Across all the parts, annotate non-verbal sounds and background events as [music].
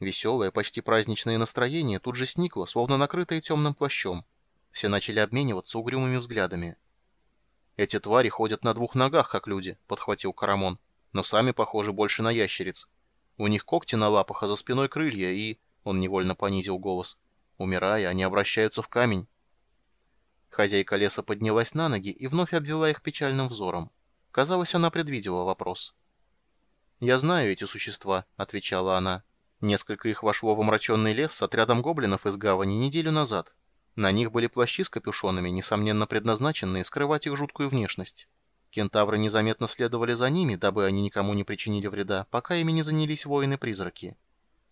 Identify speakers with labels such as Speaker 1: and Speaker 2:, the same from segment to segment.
Speaker 1: Веселое, почти праздничное настроение тут же сникло, словно накрытое темным плащом. Все начали обмениваться угрюмыми взглядами. «Эти твари ходят на двух ногах, как люди», — подхватил Карамон. «Но сами похожи больше на ящериц. У них когти на лапах, а за спиной крылья, и...» — он невольно понизил голос. «Умирая, они обращаются в камень». Хозяйка леса поднялась на ноги и вновь обвела их печальным взором. Казалось, она предвидела вопрос. «Я знаю эти существа», — отвечала она. «Несколько их вошло в омраченный лес с отрядом гоблинов из гавани неделю назад. На них были плащи с капюшонами, несомненно предназначенные скрывать их жуткую внешность. Кентавры незаметно следовали за ними, дабы они никому не причинили вреда, пока ими не занялись воины-призраки.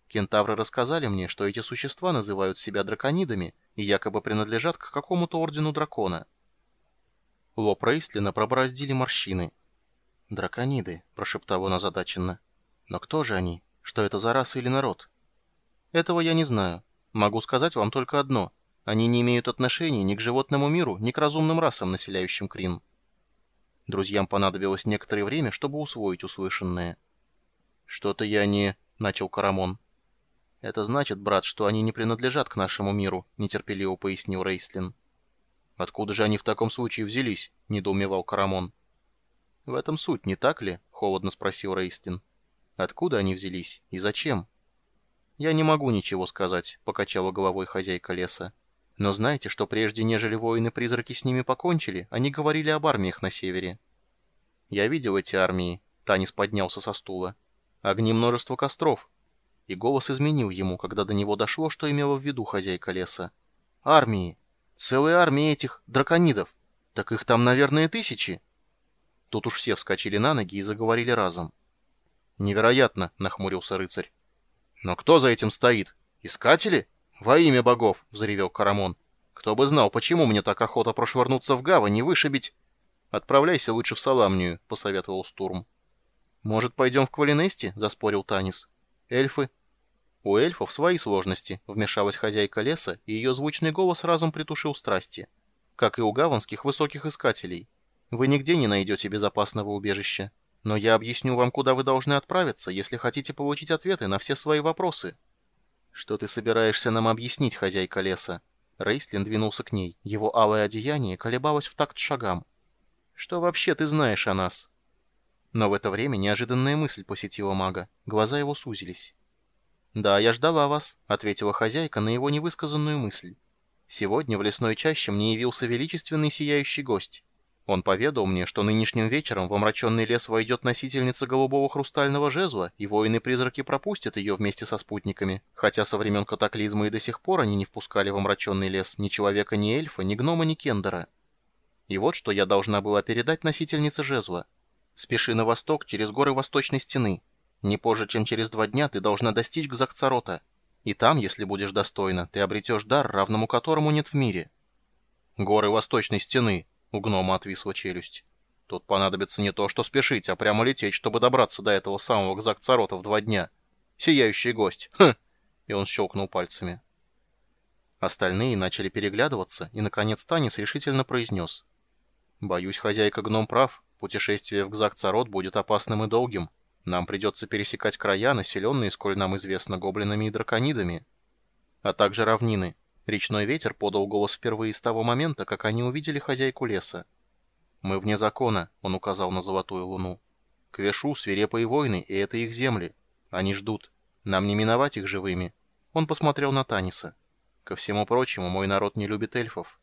Speaker 1: Кентавры рассказали мне, что эти существа называют себя драконидами и якобы принадлежат к какому-то ордену дракона. Лоб Рейстлина пробороздили морщины. «Дракониды», — прошептал он озадаченно. «Но кто же они? Что это за раса или народ?» «Этого я не знаю. Могу сказать вам только одно — они не имеют отношения ни к животному миру, ни к разумным расам, населяющим Крин. Друзьям понадобилось некоторое время, чтобы усвоить услышанное. «Что-то я не...» — начал Карамон. «Это значит, брат, что они не принадлежат к нашему миру», — нетерпеливо пояснил Рейслин. «Откуда же они в таком случае взялись?» — недоумевал Карамон. «В этом суть, не так ли?» — холодно спросил Рейслин. «Откуда они взялись и зачем?» «Я не могу ничего сказать», — покачала головой хозяйка леса. Но знаете, что прежде, нежели воины-призраки с ними покончили, они говорили об армиях на севере. Я видел эти армии. Танис поднялся со стула. Огни множество костров. И голос изменил ему, когда до него дошло, что имела в виду хозяйка леса. Армии. Целая армия этих драконидов. Так их там, наверное, тысячи. Тут уж все вскочили на ноги и заговорили разом. «Невероятно!» — нахмурился рыцарь. «Но кто за этим стоит? Искатели?» «Во имя богов!» — взревел Карамон. «Кто бы знал, почему мне так охота прошвырнуться в гавань и вышибить...» «Отправляйся лучше в Саламнию», — посоветовал Стурм. «Может, пойдем в Квалинести?» — заспорил Танис. «Эльфы?» «У эльфов свои сложности», — вмешалась хозяйка леса, и ее звучный голос разом притушил страсти. «Как и у гаванских высоких искателей. Вы нигде не найдете безопасного убежища. Но я объясню вам, куда вы должны отправиться, если хотите получить ответы на все свои вопросы». «Что ты собираешься нам объяснить, хозяйка леса?» Рейстлин двинулся к ней. Его алое одеяние колебалось в такт шагам. «Что вообще ты знаешь о нас?» Но в это время неожиданная мысль посетила мага. Глаза его сузились. «Да, я ждала вас», — ответила хозяйка на его невысказанную мысль. «Сегодня в лесной чаще мне явился величественный сияющий гость. Он поведал мне, что нынешним вечером в омраченный лес войдет носительница голубого хрустального жезла, и воины-призраки пропустят ее вместе со спутниками, хотя со времен катаклизма и до сих пор они не впускали в омраченный лес ни человека, ни эльфа, ни гнома, ни кендера. И вот что я должна была передать носительнице жезла. Спеши на восток через горы восточной стены. Не позже, чем через два дня, ты должна достичь Гзакцарота. И там, если будешь достойна, ты обретешь дар, равному которому нет в мире. Горы восточной стены, у гнома отвисла челюсть. Тут понадобится не то, что спешить, а прямо лететь, чтобы добраться до этого самого Кзакцарота в два дня. Сияющий гость. Хм! И он щелкнул пальцами. Остальные начали переглядываться, и, наконец, Танис решительно произнес. «Боюсь, хозяйка гном прав. Путешествие в Гзакцарот будет опасным и долгим. Нам придется пересекать края, населенные, сколь нам известно, гоблинами и драконидами, а также равнины. Речной ветер подал голос впервые с того момента, как они увидели хозяйку леса. «Мы вне закона», — он указал на золотую луну. «Квешу свирепые войны, и это их земли. Они ждут. Нам не миновать их живыми». Он посмотрел на Таниса. «Ко всему прочему, мой народ не любит эльфов».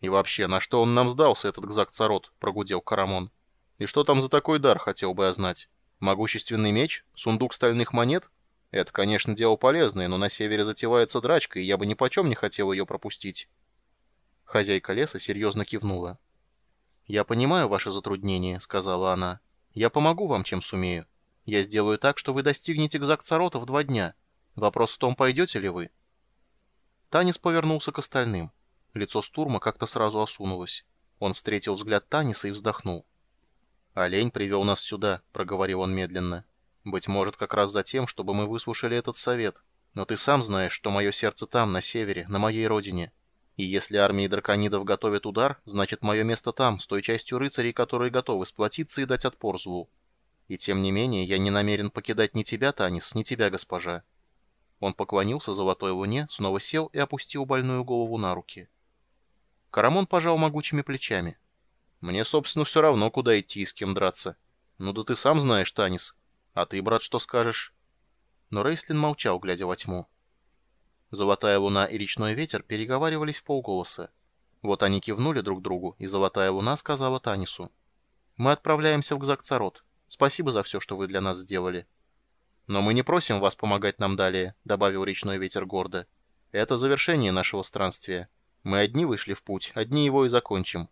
Speaker 1: «И вообще, на что он нам сдался, этот Гзак-Царот?» — прогудел Карамон. «И что там за такой дар, хотел бы я знать? Могущественный меч? Сундук стальных монет? Это, конечно, дело полезное, но на севере затевается драчка, и я бы ни почем не хотел ее пропустить. Хозяйка леса серьезно кивнула. «Я понимаю ваше затруднение», — сказала она. «Я помогу вам, чем сумею. Я сделаю так, что вы достигнете Гзакцарота в два дня. Вопрос в том, пойдете ли вы». Танис повернулся к остальным. Лицо Стурма как-то сразу осунулось. Он встретил взгляд Таниса и вздохнул. «Олень привел нас сюда», — проговорил он медленно. Быть может, как раз за тем, чтобы мы выслушали этот совет. Но ты сам знаешь, что мое сердце там, на севере, на моей родине. И если армии драконидов готовят удар, значит мое место там, с той частью рыцарей, которые готовы сплотиться и дать отпор злу. И тем не менее, я не намерен покидать ни тебя, Танис, ни тебя, госпожа. Он поклонился золотой луне, снова сел и опустил больную голову на руки. Карамон пожал могучими плечами. «Мне, собственно, все равно, куда идти и с кем драться. Ну да ты сам знаешь, Танис. А ты, брат, что скажешь?» Но Рейслин молчал, глядя во тьму. Золотая луна и речной ветер переговаривались в полголоса. Вот они кивнули друг другу, и золотая луна сказала Танису. «Мы отправляемся в Гзакцарот. Спасибо за все, что вы для нас сделали». «Но мы не просим вас помогать нам далее», — добавил речной ветер гордо. «Это завершение нашего странствия. Мы одни вышли в путь, одни его и закончим».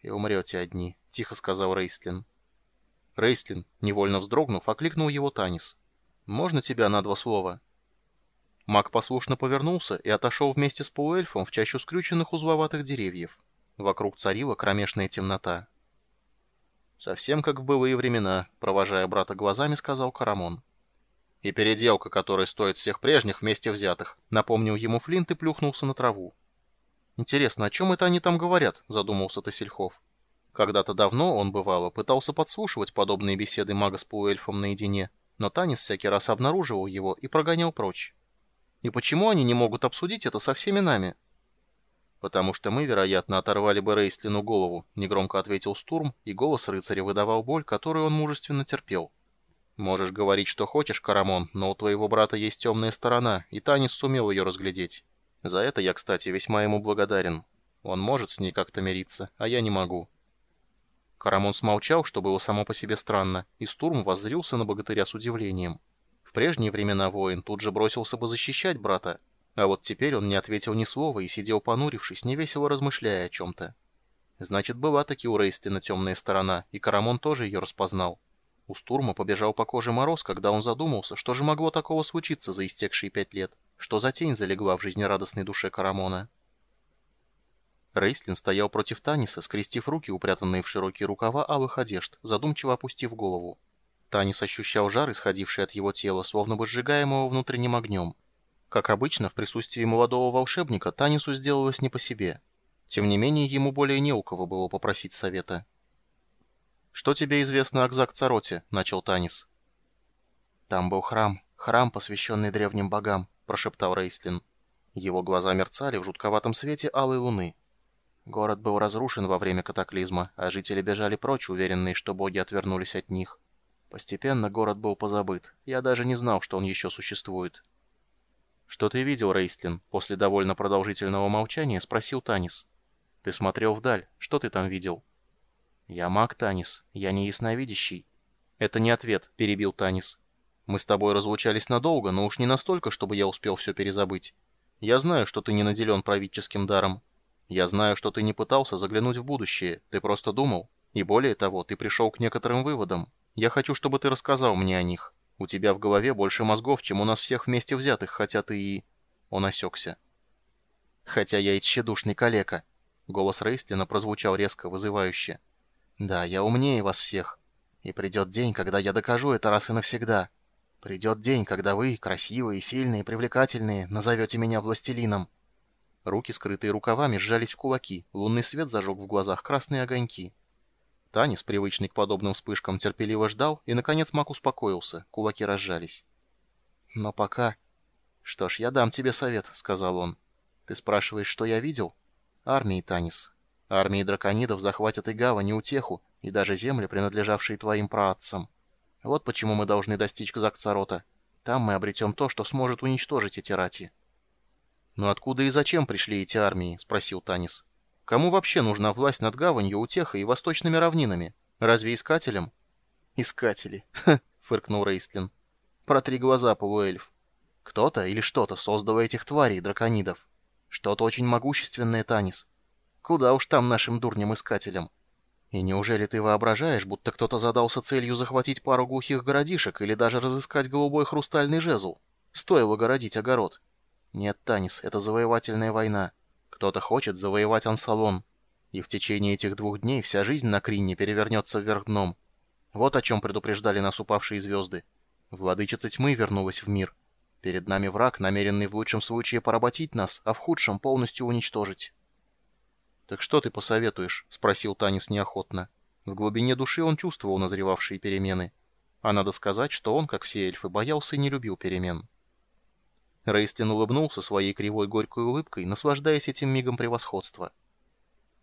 Speaker 1: «И умрете одни», — тихо сказал Рейстлин. Рейстлин, невольно вздрогнув, окликнул его Танис. «Можно тебя на два слова?» Маг послушно повернулся и отошел вместе с полуэльфом в чащу скрюченных узловатых деревьев. Вокруг царила кромешная темнота. «Совсем как в былые времена», — провожая брата глазами, сказал Карамон. «И переделка, которая стоит всех прежних вместе взятых», — напомнил ему Флинт и плюхнулся на траву. «Интересно, о чем это они там говорят?» — задумался Тосельхов. Когда-то давно он, бывало, пытался подслушивать подобные беседы мага с полуэльфом наедине, но Танис всякий раз обнаруживал его и прогонял прочь. И почему они не могут обсудить это со всеми нами? Потому что мы, вероятно, оторвали бы Рейслину голову, негромко ответил Стурм, и голос рыцаря выдавал боль, которую он мужественно терпел. Можешь говорить, что хочешь, Карамон, но у твоего брата есть темная сторона, и Танис сумел ее разглядеть. За это я, кстати, весьма ему благодарен. Он может с ней как-то мириться, а я не могу. Карамон смолчал, что было само по себе странно, и Стурм воззрился на богатыря с удивлением. В прежние времена воин тут же бросился бы защищать брата, а вот теперь он не ответил ни слова и сидел понурившись, невесело размышляя о чем-то. Значит, была таки у Рейстлина темная сторона, и Карамон тоже ее распознал. У Стурма побежал по коже мороз, когда он задумался, что же могло такого случиться за истекшие пять лет, что за тень залегла в жизнерадостной душе Карамона. Рейслин стоял против Таниса, скрестив руки, упрятанные в широкие рукава алых одежд, задумчиво опустив голову. Танис ощущал жар, исходивший от его тела, словно бы сжигаемого внутренним огнем. Как обычно, в присутствии молодого волшебника Танису сделалось не по себе. Тем не менее, ему более не у кого было попросить совета. «Что тебе известно о Кзак-Цароте?» — начал Танис. «Там был храм, храм, посвященный древним богам», — прошептал Рейслин. Его глаза мерцали в жутковатом свете алой луны. Город был разрушен во время катаклизма, а жители бежали прочь, уверенные, что боги отвернулись от них. Постепенно город был позабыт. Я даже не знал, что он еще существует. «Что ты видел, Рейстлин?» После довольно продолжительного молчания спросил Танис. «Ты смотрел вдаль. Что ты там видел?» «Я маг, Танис. Я не ясновидящий». «Это не ответ», — перебил Танис. «Мы с тобой разлучались надолго, но уж не настолько, чтобы я успел все перезабыть. Я знаю, что ты не наделен правительским даром. Я знаю, что ты не пытался заглянуть в будущее, ты просто думал. И более того, ты пришел к некоторым выводам. Я хочу, чтобы ты рассказал мне о них. У тебя в голове больше мозгов, чем у нас всех вместе взятых, хотя ты и...» Он осекся. «Хотя я и тщедушный калека». Голос Рейстлина прозвучал резко, вызывающе. «Да, я умнее вас всех. И придет день, когда я докажу это раз и навсегда. Придет день, когда вы, красивые, сильные, привлекательные, назовете меня властелином». Руки, скрытые рукавами, сжались в кулаки, лунный свет зажег в глазах красные огоньки. Танис, привычный к подобным вспышкам, терпеливо ждал, и, наконец, маг успокоился, кулаки разжались. «Но пока...» «Что ж, я дам тебе совет», — сказал он. «Ты спрашиваешь, что я видел?» «Армии, Танис. Армии драконидов захватят и гавань, и утеху, и даже земли, принадлежавшие твоим праотцам. Вот почему мы должны достичь Кзакцарота. Там мы обретем то, что сможет уничтожить эти рати». «Но откуда и зачем пришли эти армии?» — спросил Танис. Кому вообще нужна власть над гаванью, утехой и восточными равнинами? Разве искателям? Искатели, [laughs] фыркнул Рейстлин. Протри глаза, полуэльф. Кто-то или что-то создало этих тварей, драконидов. Что-то очень могущественное, Танис. Куда уж там нашим дурням-искателям? И неужели ты воображаешь, будто кто-то задался целью захватить пару глухих городишек или даже разыскать голубой хрустальный жезл? Стоило городить огород. Нет, Танис, это завоевательная война. Кто-то хочет завоевать Ансалон. И в течение этих двух дней вся жизнь на Кринне перевернется вверх дном. Вот о чем предупреждали нас упавшие звезды. Владычица тьмы вернулась в мир. Перед нами враг, намеренный в лучшем случае поработить нас, а в худшем полностью уничтожить. «Так что ты посоветуешь?» — спросил Танис неохотно. В глубине души он чувствовал назревавшие перемены. А надо сказать, что он, как все эльфы, боялся и не любил перемен. Рейстлин улыбнулся своей кривой горькой улыбкой, наслаждаясь этим мигом превосходства.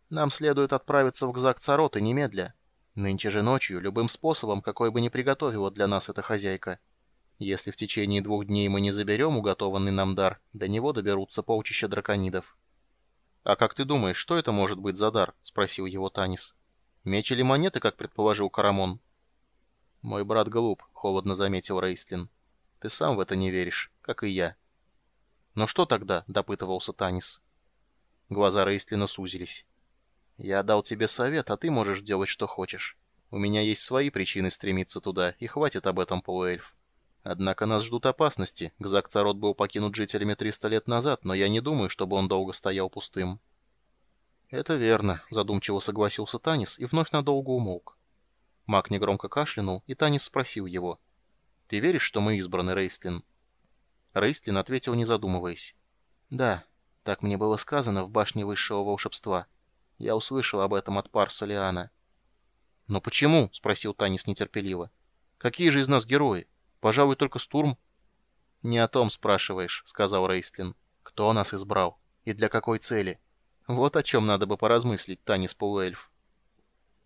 Speaker 1: «Нам следует отправиться в Гзак-Царот и немедля. Нынче же ночью, любым способом, какой бы ни приготовила для нас эта хозяйка. Если в течение двух дней мы не заберем уготованный нам дар, до него доберутся полчища драконидов». «А как ты думаешь, что это может быть за дар?» — спросил его Танис. «Меч или монеты, как предположил Карамон?» «Мой брат глуп», — холодно заметил Рейстлин. «Ты сам в это не веришь, как и я». «Но что тогда?» — допытывался Танис. Глаза Рейстлина сузились. «Я дал тебе совет, а ты можешь делать, что хочешь. У меня есть свои причины стремиться туда, и хватит об этом, полуэльф. Однако нас ждут опасности. Гзак-Царот был покинут жителями 300 лет назад, но я не думаю, чтобы он долго стоял пустым». «Это верно», — задумчиво согласился Танис и вновь надолго умолк. Маг негромко кашлянул, и Танис спросил его. «Ты веришь, что мы избраны, Рейстлин?» Рейстлин ответил, не задумываясь. «Да, так мне было сказано в башне высшего волшебства. Я услышал об этом от Парса Лиана». «Но почему?» — спросил Танис нетерпеливо. «Какие же из нас герои? Пожалуй, только Стурм». «Не о том спрашиваешь», — сказал Рейстлин. «Кто нас избрал? И для какой цели? Вот о чем надо бы поразмыслить, Танис полуэльф».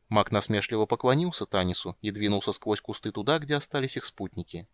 Speaker 1: Маг насмешливо поклонился Танису и двинулся сквозь кусты туда, где остались их спутники.